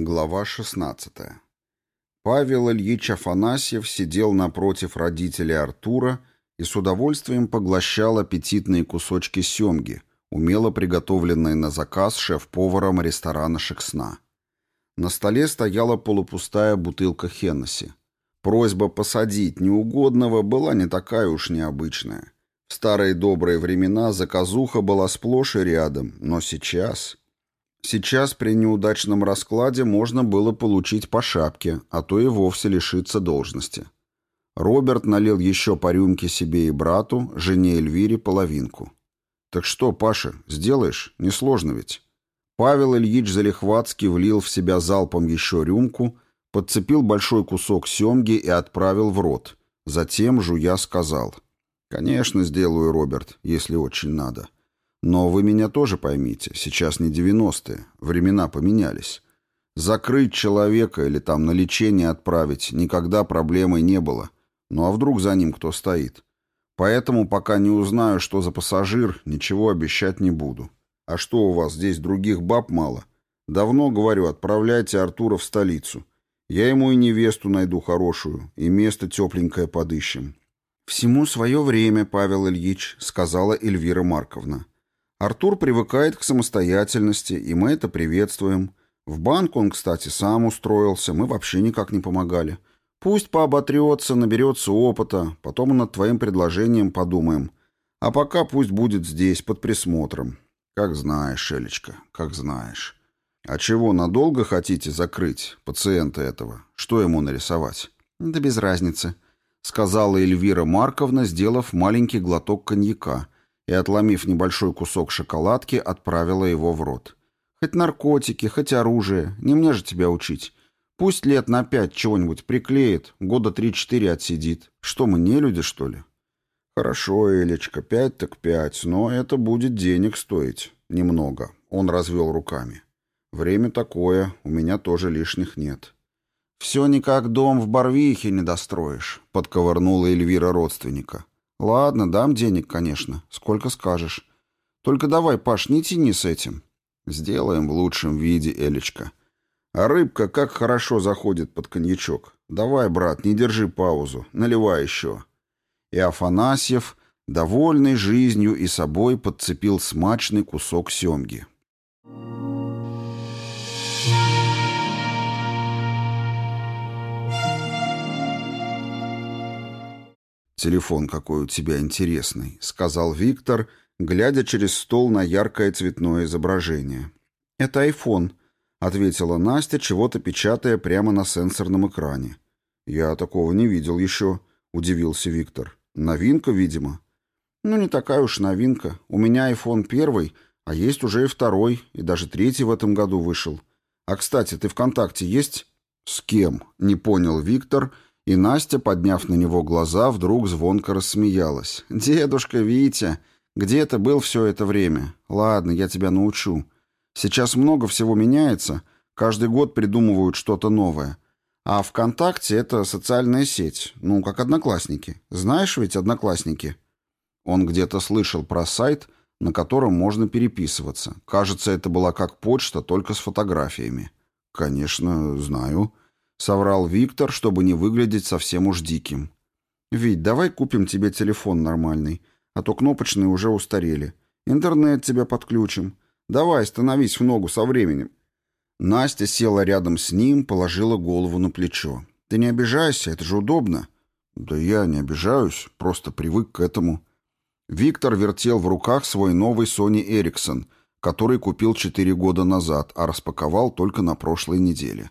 Глава 16. Павел Ильич Афанасьев сидел напротив родителей Артура и с удовольствием поглощал аппетитные кусочки семги, умело приготовленные на заказ шеф-поваром ресторана «Шексна». На столе стояла полупустая бутылка Хеннесси. Просьба посадить неугодного была не такая уж необычная. В старые добрые времена заказуха была сплошь и рядом, но сейчас... Сейчас при неудачном раскладе можно было получить по шапке, а то и вовсе лишиться должности. Роберт налил еще по рюмке себе и брату, жене Эльвире половинку. «Так что, Паша, сделаешь? Несложно ведь». Павел Ильич Залихватский влил в себя залпом еще рюмку, подцепил большой кусок семги и отправил в рот. Затем, жуя, сказал. «Конечно, сделаю, Роберт, если очень надо». Но вы меня тоже поймите, сейчас не девяностые, времена поменялись. Закрыть человека или там на лечение отправить никогда проблемой не было. Ну а вдруг за ним кто стоит? Поэтому пока не узнаю, что за пассажир, ничего обещать не буду. А что у вас здесь других баб мало? Давно говорю, отправляйте Артура в столицу. Я ему и невесту найду хорошую, и место тепленькое подыщем. «Всему свое время, Павел Ильич», — сказала Эльвира Марковна. Артур привыкает к самостоятельности, и мы это приветствуем. В банк он, кстати, сам устроился, мы вообще никак не помогали. Пусть пооботрется, наберется опыта, потом над твоим предложением подумаем. А пока пусть будет здесь, под присмотром. Как знаешь, Шелечка, как знаешь. А чего, надолго хотите закрыть пациента этого? Что ему нарисовать? Да без разницы, сказала Эльвира Марковна, сделав маленький глоток коньяка — и, отломив небольшой кусок шоколадки, отправила его в рот. «Хоть наркотики, хоть оружие, не мне же тебя учить. Пусть лет на пять чего-нибудь приклеит, года три-четыре отсидит. Что мы, не люди, что ли?» «Хорошо, Элечка, пять так пять, но это будет денег стоить. Немного». Он развел руками. «Время такое, у меня тоже лишних нет». «Все никак дом в Барвихе не достроишь», — подковырнула Эльвира родственника. «Ладно, дам денег, конечно. Сколько скажешь. Только давай, Паш, не тяни с этим». «Сделаем в лучшем виде, Элечка. А рыбка как хорошо заходит под коньячок. Давай, брат, не держи паузу. Наливай еще». И Афанасьев, довольный жизнью и собой, подцепил смачный кусок семги. «Телефон какой у тебя интересный», — сказал Виктор, глядя через стол на яркое цветное изображение. «Это айфон», — ответила Настя, чего-то печатая прямо на сенсорном экране. «Я такого не видел еще», — удивился Виктор. «Новинка, видимо». «Ну, не такая уж новинка. У меня iPhone первый, а есть уже и второй, и даже третий в этом году вышел. А, кстати, ты ВКонтакте есть?» «С кем?» — не понял Виктор, — и Настя, подняв на него глаза, вдруг звонко рассмеялась. «Дедушка Витя, где ты был все это время? Ладно, я тебя научу. Сейчас много всего меняется, каждый год придумывают что-то новое. А ВКонтакте — это социальная сеть, ну, как Одноклассники. Знаешь ведь Одноклассники?» Он где-то слышал про сайт, на котором можно переписываться. Кажется, это была как почта, только с фотографиями. «Конечно, знаю», — соврал Виктор, чтобы не выглядеть совсем уж диким. «Вить, давай купим тебе телефон нормальный, а то кнопочные уже устарели. Интернет тебе подключим. Давай, становись в ногу со временем». Настя села рядом с ним, положила голову на плечо. «Ты не обижайся, это же удобно». «Да я не обижаюсь, просто привык к этому». Виктор вертел в руках свой новый Sony Ericsson, который купил четыре года назад, а распаковал только на прошлой неделе.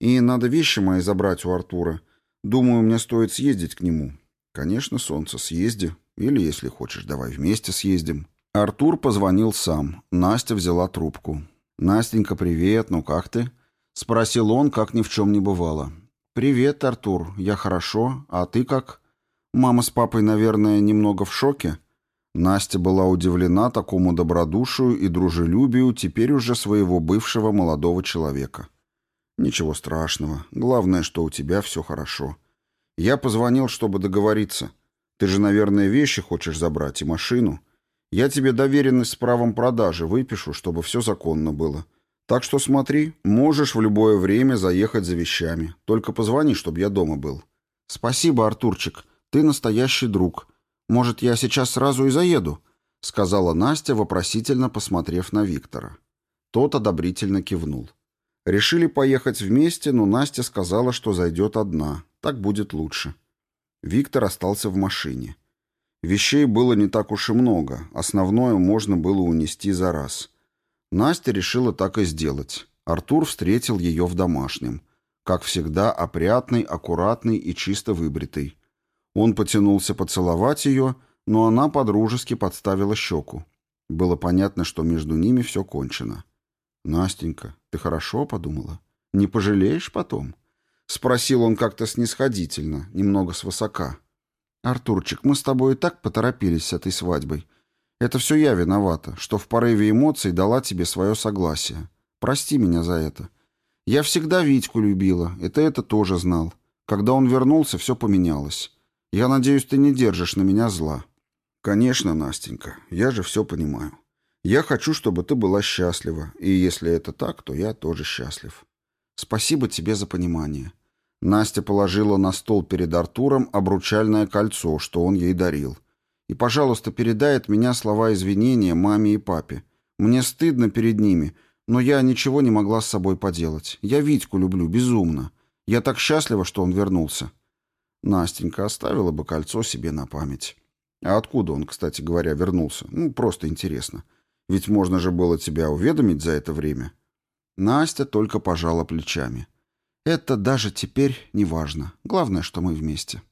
И надо вещи мои забрать у Артура. Думаю, мне стоит съездить к нему. Конечно, солнце, съезди. Или, если хочешь, давай вместе съездим. Артур позвонил сам. Настя взяла трубку. «Настенька, привет, ну как ты?» Спросил он, как ни в чем не бывало. «Привет, Артур, я хорошо, а ты как?» «Мама с папой, наверное, немного в шоке?» Настя была удивлена такому добродушию и дружелюбию теперь уже своего бывшего молодого человека. «Ничего страшного. Главное, что у тебя все хорошо. Я позвонил, чтобы договориться. Ты же, наверное, вещи хочешь забрать и машину. Я тебе доверенность с правом продажи выпишу, чтобы все законно было. Так что смотри, можешь в любое время заехать за вещами. Только позвони, чтобы я дома был. Спасибо, Артурчик. Ты настоящий друг. Может, я сейчас сразу и заеду? Сказала Настя, вопросительно посмотрев на Виктора. Тот одобрительно кивнул. Решили поехать вместе, но Настя сказала, что зайдет одна. Так будет лучше. Виктор остался в машине. Вещей было не так уж и много, основное можно было унести за раз. Настя решила так и сделать. Артур встретил ее в домашнем. Как всегда, опрятный, аккуратный и чисто выбритый. Он потянулся поцеловать ее, но она подружески подставила щеку. Было понятно, что между ними все кончено. «Настенька, ты хорошо подумала? Не пожалеешь потом?» Спросил он как-то снисходительно, немного свысока. «Артурчик, мы с тобой и так поторопились с этой свадьбой. Это все я виновата, что в порыве эмоций дала тебе свое согласие. Прости меня за это. Я всегда Витьку любила, и ты это тоже знал. Когда он вернулся, все поменялось. Я надеюсь, ты не держишь на меня зла». «Конечно, Настенька, я же все понимаю. Я хочу, чтобы ты была счастлива, и если это так, то я тоже счастлив. Спасибо тебе за понимание. Настя положила на стол перед Артуром обручальное кольцо, что он ей дарил. И, пожалуйста, передай от меня слова извинения маме и папе. Мне стыдно перед ними, но я ничего не могла с собой поделать. Я Витьку люблю безумно. Я так счастлива, что он вернулся. Настенька оставила бы кольцо себе на память. А откуда он, кстати говоря, вернулся? Ну, просто интересно. Ведь можно же было тебя уведомить за это время. Настя только пожала плечами. Это даже теперь не важно. Главное, что мы вместе.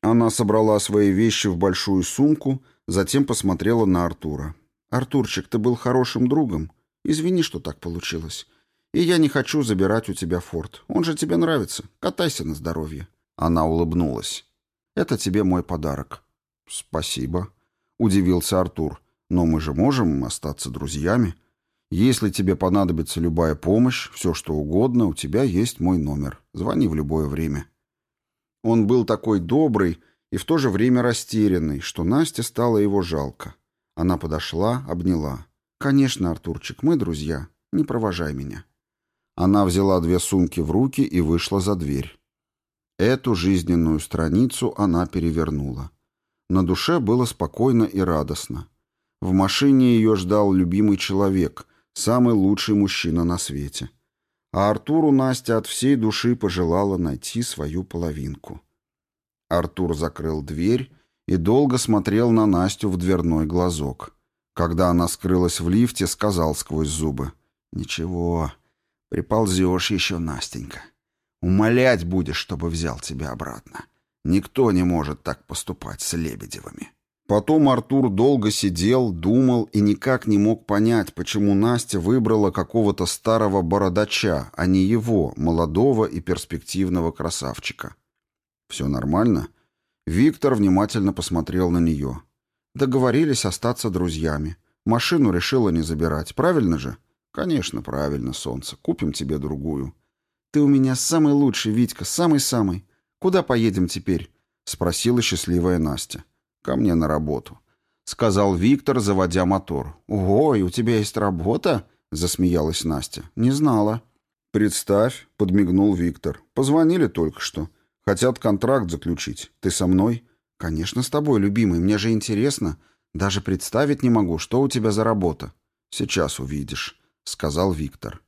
Она собрала свои вещи в большую сумку, затем посмотрела на Артура. «Артурчик, ты был хорошим другом. Извини, что так получилось. И я не хочу забирать у тебя форт. Он же тебе нравится. Катайся на здоровье». Она улыбнулась. «Это тебе мой подарок». «Спасибо», — удивился Артур. «Но мы же можем остаться друзьями». Если тебе понадобится любая помощь, все что угодно, у тебя есть мой номер. Звони в любое время». Он был такой добрый и в то же время растерянный, что Насте стало его жалко. Она подошла, обняла. «Конечно, Артурчик, мы друзья. Не провожай меня». Она взяла две сумки в руки и вышла за дверь. Эту жизненную страницу она перевернула. На душе было спокойно и радостно. В машине ее ждал любимый человек, Самый лучший мужчина на свете. А Артуру Настя от всей души пожелала найти свою половинку. Артур закрыл дверь и долго смотрел на Настю в дверной глазок. Когда она скрылась в лифте, сказал сквозь зубы. «Ничего, приползешь еще, Настенька. Умолять будешь, чтобы взял тебя обратно. Никто не может так поступать с Лебедевыми». Потом Артур долго сидел, думал и никак не мог понять, почему Настя выбрала какого-то старого бородача, а не его, молодого и перспективного красавчика. «Все нормально?» Виктор внимательно посмотрел на нее. «Договорились остаться друзьями. Машину решила не забирать. Правильно же?» «Конечно, правильно, солнце. Купим тебе другую». «Ты у меня самый лучший, Витька, самый-самый. Куда поедем теперь?» — спросила счастливая Настя. «Ко мне на работу», — сказал Виктор, заводя мотор. «Ого, и у тебя есть работа?» — засмеялась Настя. «Не знала». «Представь», — подмигнул Виктор. «Позвонили только что. Хотят контракт заключить. Ты со мной?» «Конечно, с тобой, любимый. Мне же интересно. Даже представить не могу, что у тебя за работа». «Сейчас увидишь», — сказал Виктор.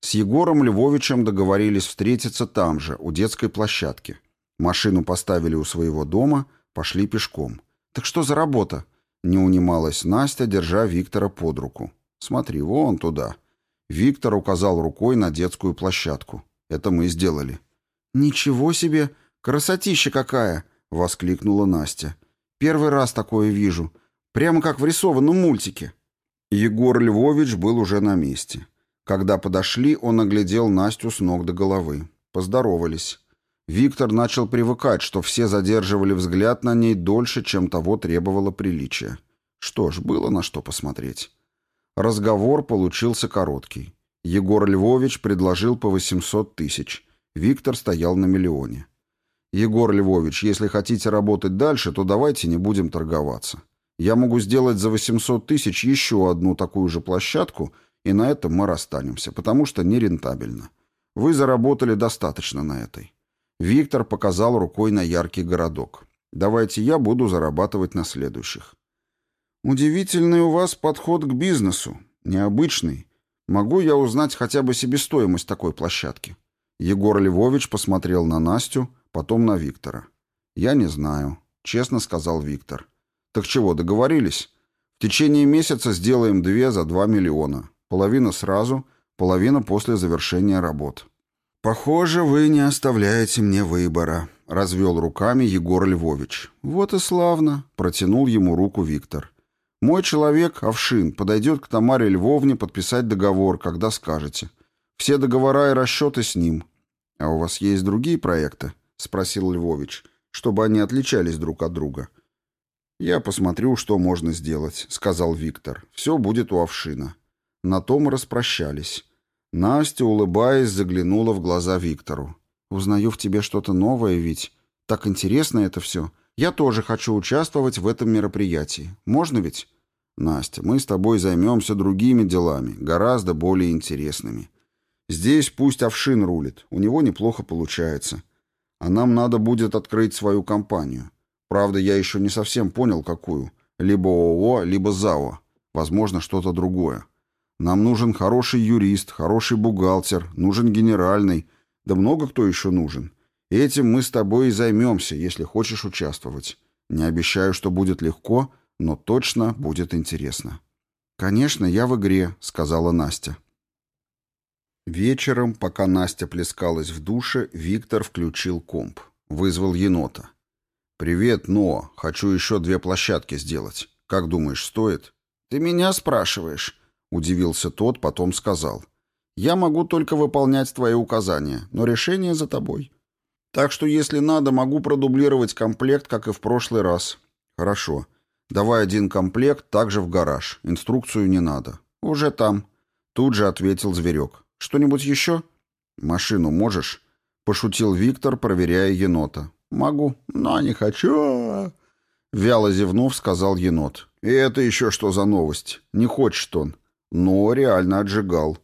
С Егором Львовичем договорились встретиться там же, у детской площадки. Машину поставили у своего дома, пошли пешком. «Так что за работа?» Не унималась Настя, держа Виктора под руку. «Смотри, вон туда». Виктор указал рукой на детскую площадку. «Это мы сделали». «Ничего себе! Красотища какая!» — воскликнула Настя. «Первый раз такое вижу. Прямо как в рисованном мультике». Егор Львович был уже на месте. Когда подошли, он оглядел Настю с ног до головы. Поздоровались. Виктор начал привыкать, что все задерживали взгляд на ней дольше, чем того требовало приличия. Что ж, было на что посмотреть. Разговор получился короткий. Егор Львович предложил по 800 тысяч. Виктор стоял на миллионе. «Егор Львович, если хотите работать дальше, то давайте не будем торговаться. Я могу сделать за 800 тысяч еще одну такую же площадку И на этом мы расстанемся, потому что нерентабельно. Вы заработали достаточно на этой. Виктор показал рукой на яркий городок. Давайте я буду зарабатывать на следующих. Удивительный у вас подход к бизнесу. Необычный. Могу я узнать хотя бы себестоимость такой площадки? Егор Львович посмотрел на Настю, потом на Виктора. Я не знаю, честно сказал Виктор. Так чего, договорились? В течение месяца сделаем две за два миллиона. Половина сразу, половина после завершения работ. «Похоже, вы не оставляете мне выбора», — развел руками Егор Львович. «Вот и славно», — протянул ему руку Виктор. «Мой человек, Овшин, подойдет к Тамаре Львовне подписать договор, когда скажете. Все договора и расчеты с ним». «А у вас есть другие проекты?» — спросил Львович, чтобы они отличались друг от друга. «Я посмотрю, что можно сделать», — сказал Виктор. «Все будет у Овшина». На том распрощались. Настя, улыбаясь, заглянула в глаза Виктору. «Узнаю в тебе что-то новое, ведь так интересно это все. Я тоже хочу участвовать в этом мероприятии. Можно ведь?» «Настя, мы с тобой займемся другими делами, гораздо более интересными. Здесь пусть Овшин рулит, у него неплохо получается. А нам надо будет открыть свою компанию. Правда, я еще не совсем понял, какую. Либо ООО, либо ЗАО. Возможно, что-то другое. Нам нужен хороший юрист, хороший бухгалтер, нужен генеральный, да много кто еще нужен. Этим мы с тобой и займемся, если хочешь участвовать. Не обещаю, что будет легко, но точно будет интересно». «Конечно, я в игре», — сказала Настя. Вечером, пока Настя плескалась в душе, Виктор включил комп. Вызвал енота. «Привет, но хочу еще две площадки сделать. Как думаешь, стоит?» «Ты меня спрашиваешь?» Удивился тот, потом сказал. «Я могу только выполнять твои указания, но решение за тобой. Так что, если надо, могу продублировать комплект, как и в прошлый раз». «Хорошо. Давай один комплект также в гараж. Инструкцию не надо». «Уже там». Тут же ответил зверек. «Что-нибудь еще?» «Машину можешь?» Пошутил Виктор, проверяя енота. «Могу, но не хочу». Вяло зевнув, сказал енот. «И это еще что за новость? Не хочет он но реально отжигал.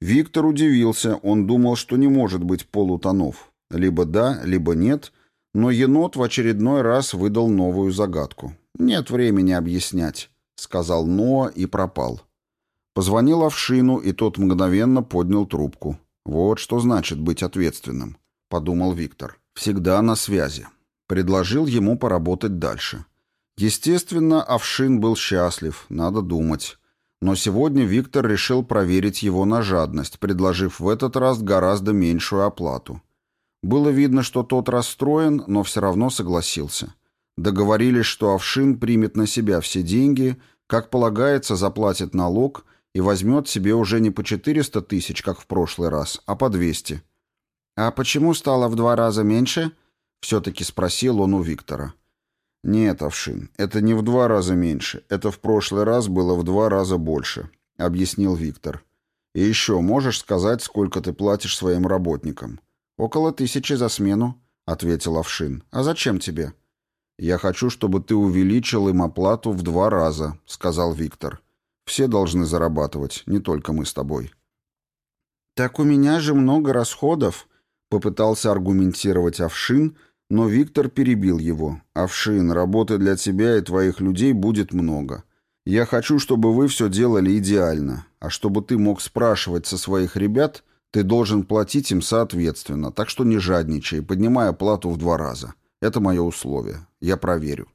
Виктор удивился, он думал, что не может быть полутонов. Либо да, либо нет, но енот в очередной раз выдал новую загадку. «Нет времени объяснять», — сказал Ноа и пропал. Позвонил Овшину, и тот мгновенно поднял трубку. «Вот что значит быть ответственным», — подумал Виктор. «Всегда на связи». Предложил ему поработать дальше. Естественно, Овшин был счастлив, надо думать. Но сегодня Виктор решил проверить его на жадность, предложив в этот раз гораздо меньшую оплату. Было видно, что тот расстроен, но все равно согласился. Договорились, что Овшин примет на себя все деньги, как полагается, заплатит налог и возьмет себе уже не по 400 тысяч, как в прошлый раз, а по 200. «А почему стало в два раза меньше?» — все-таки спросил он у Виктора. «Нет, Овшин, это не в два раза меньше. Это в прошлый раз было в два раза больше», — объяснил Виктор. «И еще можешь сказать, сколько ты платишь своим работникам?» «Около тысячи за смену», — ответил Овшин. «А зачем тебе?» «Я хочу, чтобы ты увеличил им оплату в два раза», — сказал Виктор. «Все должны зарабатывать, не только мы с тобой». «Так у меня же много расходов», — попытался аргументировать Овшин, — но Виктор перебил его. «Овшин, работы для тебя и твоих людей будет много. Я хочу, чтобы вы все делали идеально. А чтобы ты мог спрашивать со своих ребят, ты должен платить им соответственно, так что не жадничай, поднимая плату в два раза. Это мое условие. Я проверю».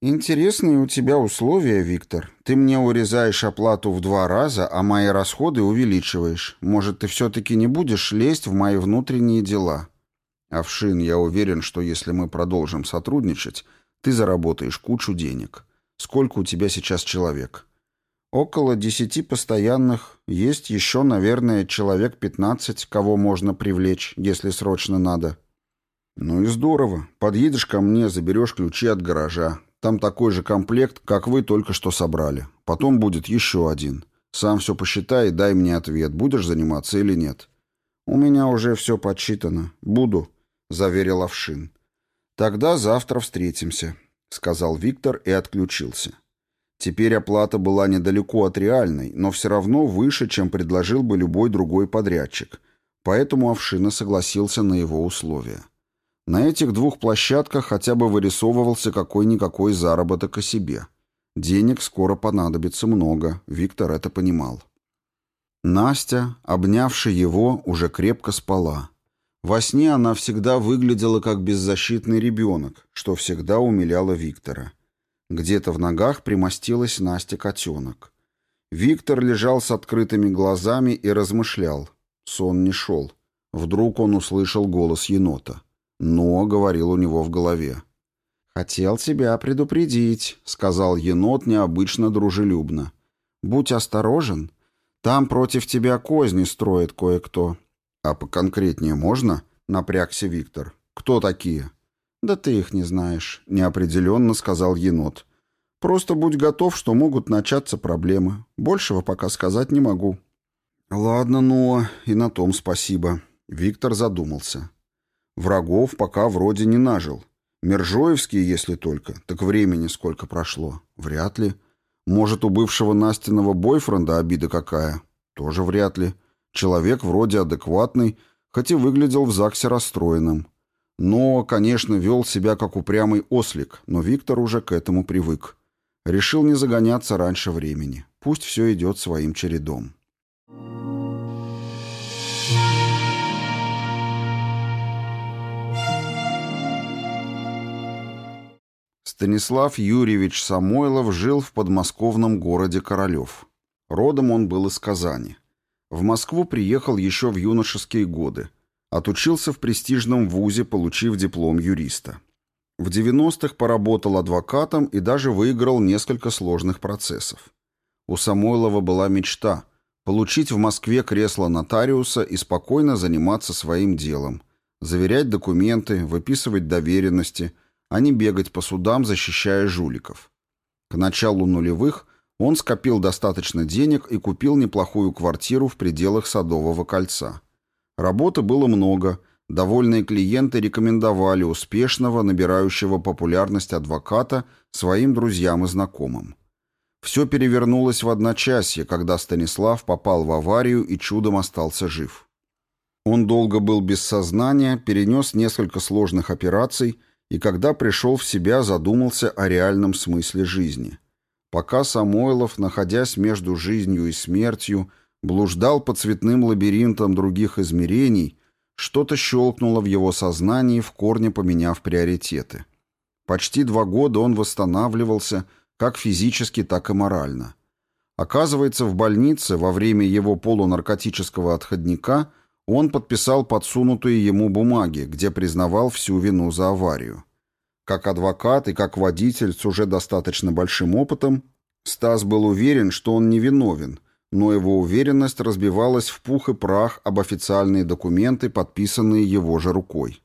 «Интересные у тебя условия, Виктор. Ты мне урезаешь оплату в два раза, а мои расходы увеличиваешь. Может, ты все-таки не будешь лезть в мои внутренние дела?» Овшин, я уверен, что если мы продолжим сотрудничать, ты заработаешь кучу денег. Сколько у тебя сейчас человек? Около десяти постоянных. Есть еще, наверное, человек пятнадцать, кого можно привлечь, если срочно надо. Ну и здорово. Подъедешь ко мне, заберешь ключи от гаража. Там такой же комплект, как вы только что собрали. Потом будет еще один. Сам все посчитай и дай мне ответ, будешь заниматься или нет. У меня уже все подсчитано. Буду. — заверил Овшин. «Тогда завтра встретимся», — сказал Виктор и отключился. Теперь оплата была недалеко от реальной, но все равно выше, чем предложил бы любой другой подрядчик, поэтому Овшина согласился на его условия. На этих двух площадках хотя бы вырисовывался какой-никакой заработок о себе. Денег скоро понадобится много, Виктор это понимал. Настя, обнявши его, уже крепко спала. Во сне она всегда выглядела как беззащитный ребенок, что всегда умиляло Виктора. Где-то в ногах примостилась Настя котенок. Виктор лежал с открытыми глазами и размышлял. Сон не шел. Вдруг он услышал голос енота. «Но», — говорил у него в голове. «Хотел тебя предупредить», — сказал енот необычно дружелюбно. «Будь осторожен. Там против тебя козни строит кое-кто». «А поконкретнее можно?» — напрягся Виктор. «Кто такие?» «Да ты их не знаешь», — неопределенно сказал енот. «Просто будь готов, что могут начаться проблемы. Большего пока сказать не могу». «Ладно, ну, и на том спасибо». Виктор задумался. Врагов пока вроде не нажил. Мержоевские, если только. Так времени сколько прошло? Вряд ли. Может, у бывшего Настиного бойфренда обида какая? Тоже вряд ли. Человек вроде адекватный, хоть и выглядел в ЗАГСе расстроенным. Но, конечно, вел себя как упрямый ослик, но Виктор уже к этому привык. Решил не загоняться раньше времени. Пусть все идет своим чередом. Станислав Юрьевич Самойлов жил в подмосковном городе Королев. Родом он был из Казани. В Москву приехал еще в юношеские годы. Отучился в престижном вузе, получив диплом юриста. В 90-х поработал адвокатом и даже выиграл несколько сложных процессов. У Самойлова была мечта – получить в Москве кресло нотариуса и спокойно заниматься своим делом, заверять документы, выписывать доверенности – а не бегать по судам, защищая жуликов. К началу нулевых он скопил достаточно денег и купил неплохую квартиру в пределах Садового кольца. Работы было много, довольные клиенты рекомендовали успешного, набирающего популярность адвоката своим друзьям и знакомым. Все перевернулось в одночасье, когда Станислав попал в аварию и чудом остался жив. Он долго был без сознания, перенес несколько сложных операций и когда пришел в себя, задумался о реальном смысле жизни. Пока Самойлов, находясь между жизнью и смертью, блуждал по цветным лабиринтам других измерений, что-то щелкнуло в его сознании, в корне поменяв приоритеты. Почти два года он восстанавливался как физически, так и морально. Оказывается, в больнице во время его полунаркотического отходника – он подписал подсунутые ему бумаги, где признавал всю вину за аварию. Как адвокат и как водитель с уже достаточно большим опытом, Стас был уверен, что он невиновен, но его уверенность разбивалась в пух и прах об официальные документы, подписанные его же рукой.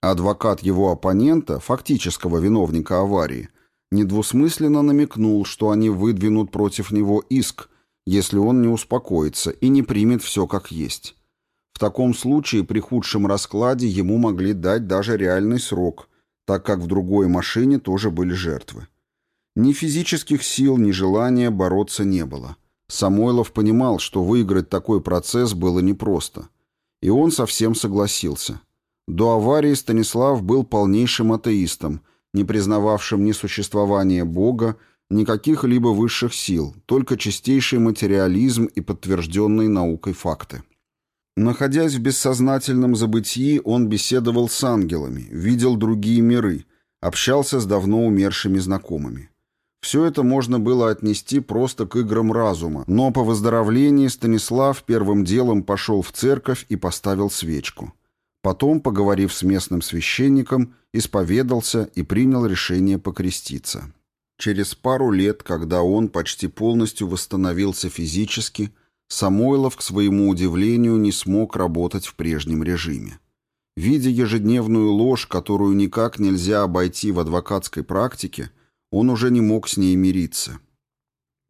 Адвокат его оппонента, фактического виновника аварии, недвусмысленно намекнул, что они выдвинут против него иск, если он не успокоится и не примет все как есть. В таком случае при худшем раскладе ему могли дать даже реальный срок, так как в другой машине тоже были жертвы. Ни физических сил, ни желания бороться не было. Самойлов понимал, что выиграть такой процесс было непросто. И он совсем согласился. До аварии Станислав был полнейшим атеистом, не признававшим ни существования Бога, ни каких-либо высших сил, только чистейший материализм и подтвержденные наукой факты. Находясь в бессознательном забытии, он беседовал с ангелами, видел другие миры, общался с давно умершими знакомыми. Все это можно было отнести просто к играм разума, но по выздоровлении Станислав первым делом пошел в церковь и поставил свечку. Потом, поговорив с местным священником, исповедался и принял решение покреститься. Через пару лет, когда он почти полностью восстановился физически, Самойлов, к своему удивлению, не смог работать в прежнем режиме. Видя ежедневную ложь, которую никак нельзя обойти в адвокатской практике, он уже не мог с ней мириться.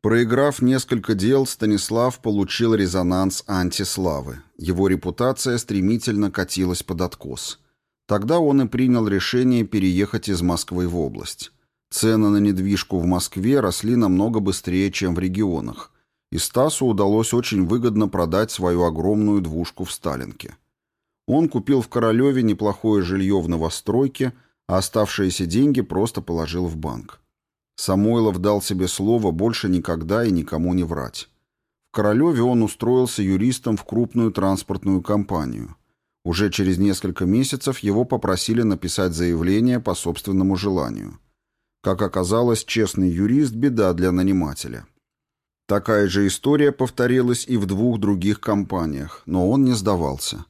Проиграв несколько дел, Станислав получил резонанс антиславы. Его репутация стремительно катилась под откос. Тогда он и принял решение переехать из Москвы в область. Цены на недвижку в Москве росли намного быстрее, чем в регионах, и Стасу удалось очень выгодно продать свою огромную двушку в Сталинке. Он купил в Королеве неплохое жилье в новостройке, а оставшиеся деньги просто положил в банк. Самойлов дал себе слово больше никогда и никому не врать. В Королеве он устроился юристом в крупную транспортную компанию. Уже через несколько месяцев его попросили написать заявление по собственному желанию. Как оказалось, честный юрист – беда для нанимателя. Такая же история повторилась и в двух других компаниях, но он не сдавался.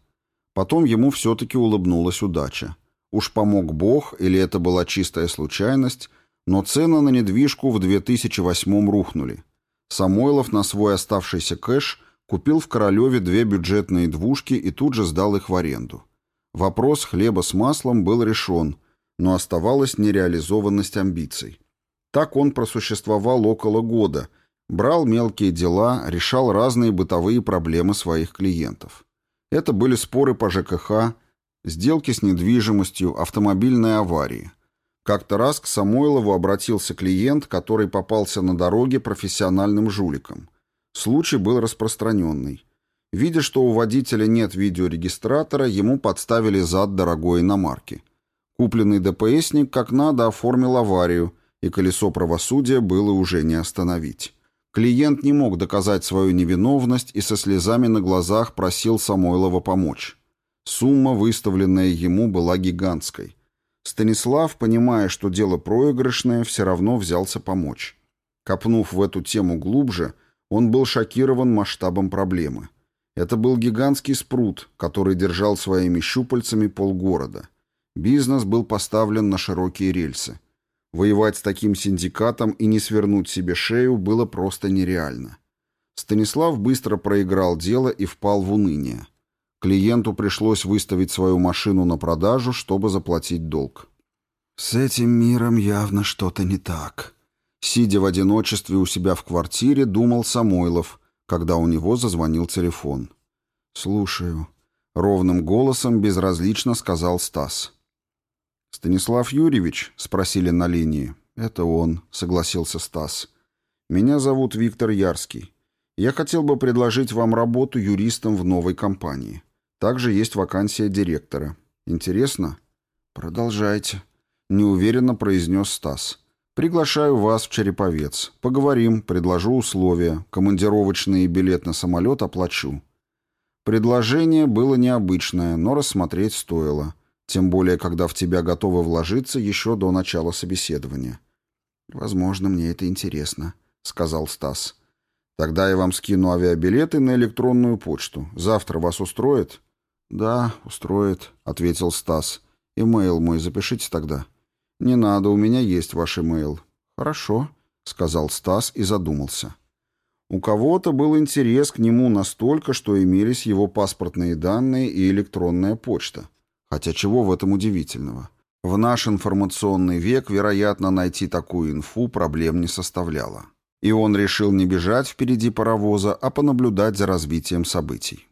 Потом ему все-таки улыбнулась удача. Уж помог Бог, или это была чистая случайность, но цены на недвижку в 2008 рухнули. Самойлов на свой оставшийся кэш купил в Королеве две бюджетные двушки и тут же сдал их в аренду. Вопрос хлеба с маслом был решен, но оставалась нереализованность амбиций. Так он просуществовал около года – Брал мелкие дела, решал разные бытовые проблемы своих клиентов. Это были споры по ЖКХ, сделки с недвижимостью, автомобильные аварии. Как-то раз к Самойлову обратился клиент, который попался на дороге профессиональным жуликом. Случай был распространенный. Видя, что у водителя нет видеорегистратора, ему подставили зад дорогой иномарки. Купленный ДПСник как надо оформил аварию, и колесо правосудия было уже не остановить. Клиент не мог доказать свою невиновность и со слезами на глазах просил Самойлова помочь. Сумма, выставленная ему, была гигантской. Станислав, понимая, что дело проигрышное, все равно взялся помочь. Копнув в эту тему глубже, он был шокирован масштабом проблемы. Это был гигантский спрут, который держал своими щупальцами полгорода. Бизнес был поставлен на широкие рельсы. Воевать с таким синдикатом и не свернуть себе шею было просто нереально. Станислав быстро проиграл дело и впал в уныние. Клиенту пришлось выставить свою машину на продажу, чтобы заплатить долг. «С этим миром явно что-то не так», — сидя в одиночестве у себя в квартире, думал Самойлов, когда у него зазвонил телефон. «Слушаю», — ровным голосом безразлично сказал Стас. «Станислав Юрьевич?» — спросили на линии. «Это он», — согласился Стас. «Меня зовут Виктор Ярский. Я хотел бы предложить вам работу юристом в новой компании. Также есть вакансия директора. Интересно?» «Продолжайте», — неуверенно произнес Стас. «Приглашаю вас в Череповец. Поговорим, предложу условия. Командировочный билет на самолет оплачу». Предложение было необычное, но рассмотреть стоило. Тем более, когда в тебя готовы вложиться еще до начала собеседования. «Возможно, мне это интересно», — сказал Стас. «Тогда я вам скину авиабилеты на электронную почту. Завтра вас устроит?» «Да, устроит», — ответил Стас. «Имейл мой запишите тогда». «Не надо, у меня есть ваш имейл». «Хорошо», — сказал Стас и задумался. У кого-то был интерес к нему настолько, что имелись его паспортные данные и электронная почта. Хотя чего в этом удивительного? В наш информационный век, вероятно, найти такую инфу проблем не составляло. И он решил не бежать впереди паровоза, а понаблюдать за развитием событий.